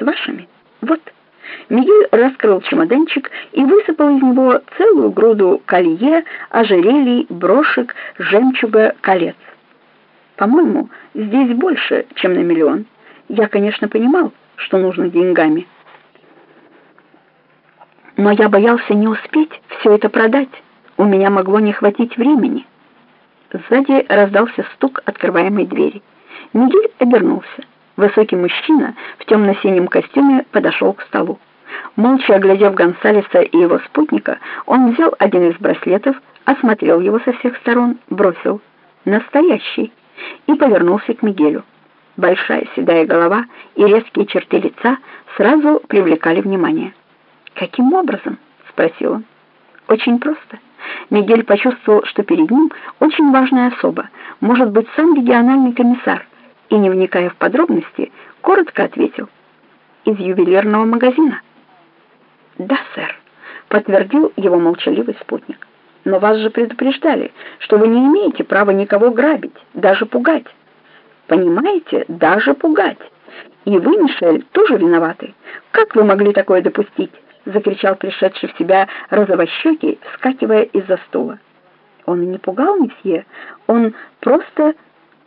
с вашими. Вот». Мигель раскрыл чемоданчик и высыпал из него целую груду колье, ожерелий, брошек, жемчуга, колец. По-моему, здесь больше, чем на миллион. Я, конечно, понимал, что нужно деньгами. Но я боялся не успеть все это продать. У меня могло не хватить времени. Сзади раздался стук открываемой двери. Мигель обернулся. Высокий мужчина в темно-синем костюме подошел к столу. Молча оглядев Гонсалеса и его спутника, он взял один из браслетов, осмотрел его со всех сторон, бросил «Настоящий» и повернулся к Мигелю. Большая седая голова и резкие черты лица сразу привлекали внимание. «Каким образом?» — спросил он. «Очень просто». Мигель почувствовал, что перед ним очень важная особа, может быть, сам региональный комиссар, и, не вникая в подробности, коротко ответил. «Из ювелирного магазина». «Да, сэр», — подтвердил его молчаливый спутник. «Но вас же предупреждали, что вы не имеете права никого грабить, даже пугать. Понимаете, даже пугать. И вы, Мишель, тоже виноваты. Как вы могли такое допустить?» — закричал пришедший в себя розовощекий, вскакивая из-за стула. «Он не пугал, месье, он просто...»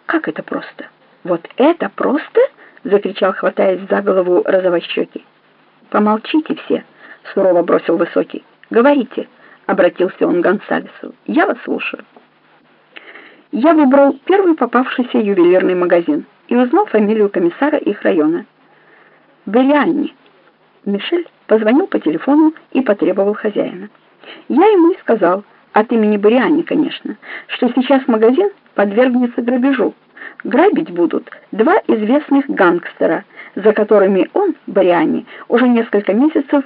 «Как это просто?» «Вот это просто?» — закричал, хватаясь за голову розовощекий. «Помолчите все!» — сурово бросил Высокий. «Говорите», — обратился он к Гонсалесу. «Я вас слушаю». Я выбрал первый попавшийся ювелирный магазин и узнал фамилию комиссара их района. Белианни. Мишель позвонил по телефону и потребовал хозяина. Я ему и сказал, от имени Бориани, конечно, что сейчас магазин подвергнется грабежу. Грабить будут два известных гангстера, за которыми он, Бориани, уже несколько месяцев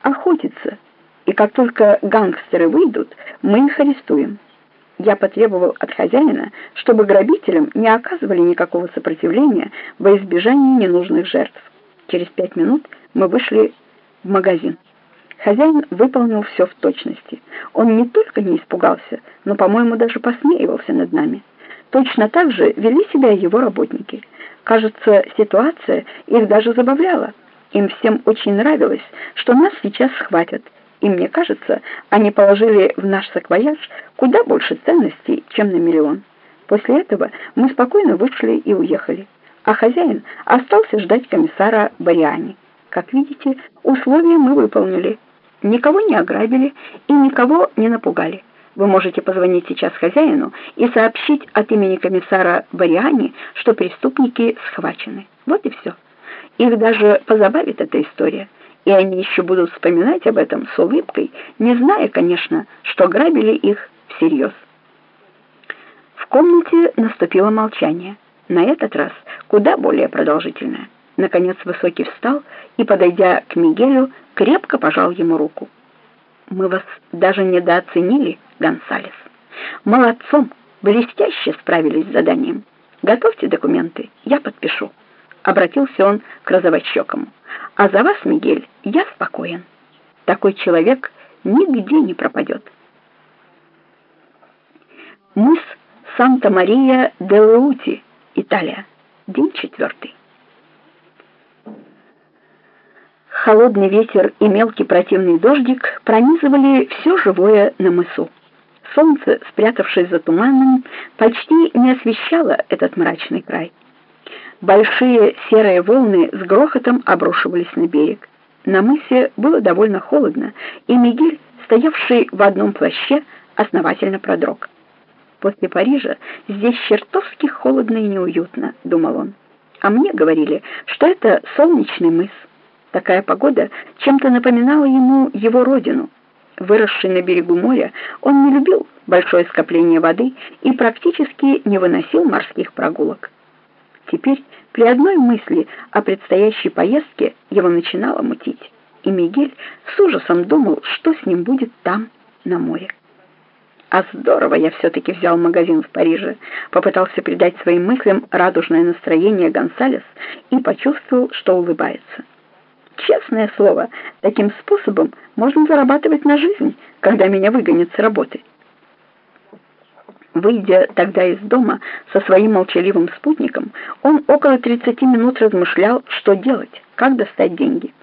охотиться, и как только гангстеры выйдут, мы их арестуем. Я потребовал от хозяина, чтобы грабителям не оказывали никакого сопротивления во избежание ненужных жертв. Через пять минут мы вышли в магазин. Хозяин выполнил все в точности. Он не только не испугался, но, по-моему, даже посмеивался над нами. Точно так же вели себя его работники. Кажется, ситуация их даже забавляла. Им всем очень нравилось, что нас сейчас схватят, и мне кажется, они положили в наш саквояж куда больше ценностей, чем на миллион. После этого мы спокойно вышли и уехали, а хозяин остался ждать комиссара Бариани. Как видите, условия мы выполнили. Никого не ограбили и никого не напугали. Вы можете позвонить сейчас хозяину и сообщить от имени комиссара Бариани, что преступники схвачены. Вот и все. Их даже позабавит эта история, и они еще будут вспоминать об этом с улыбкой, не зная, конечно, что грабили их всерьез. В комнате наступило молчание, на этот раз куда более продолжительное. Наконец Высокий встал и, подойдя к Мигелю, крепко пожал ему руку. «Мы вас даже недооценили, Гонсалес. Молодцом, блестяще справились с заданием. Готовьте документы, я подпишу» обратился он к розовощекому. «А за вас, Мигель, я спокоен. Такой человек нигде не пропадет». Мыс Санта-Мария-де-Леути, Италия. День четвертый. Холодный ветер и мелкий противный дождик пронизывали все живое на мысу. Солнце, спрятавшись за туманом, почти не освещало этот мрачный край. Большие серые волны с грохотом обрушивались на берег. На мысе было довольно холодно, и Мигель, стоявший в одном плаще, основательно продрог. «После Парижа здесь чертовски холодно и неуютно», — думал он. «А мне говорили, что это солнечный мыс». Такая погода чем-то напоминала ему его родину. Выросший на берегу моря, он не любил большое скопление воды и практически не выносил морских прогулок. Теперь при одной мысли о предстоящей поездке его начинало мутить, и Мигель с ужасом думал, что с ним будет там, на море. «А здорово я все-таки взял магазин в Париже», попытался придать своим мыслям радужное настроение Гонсалес и почувствовал, что улыбается. «Честное слово, таким способом можно зарабатывать на жизнь, когда меня выгонят с работы». Выйдя тогда из дома со своим молчаливым спутником, он около 30 минут размышлял, что делать, как достать деньги.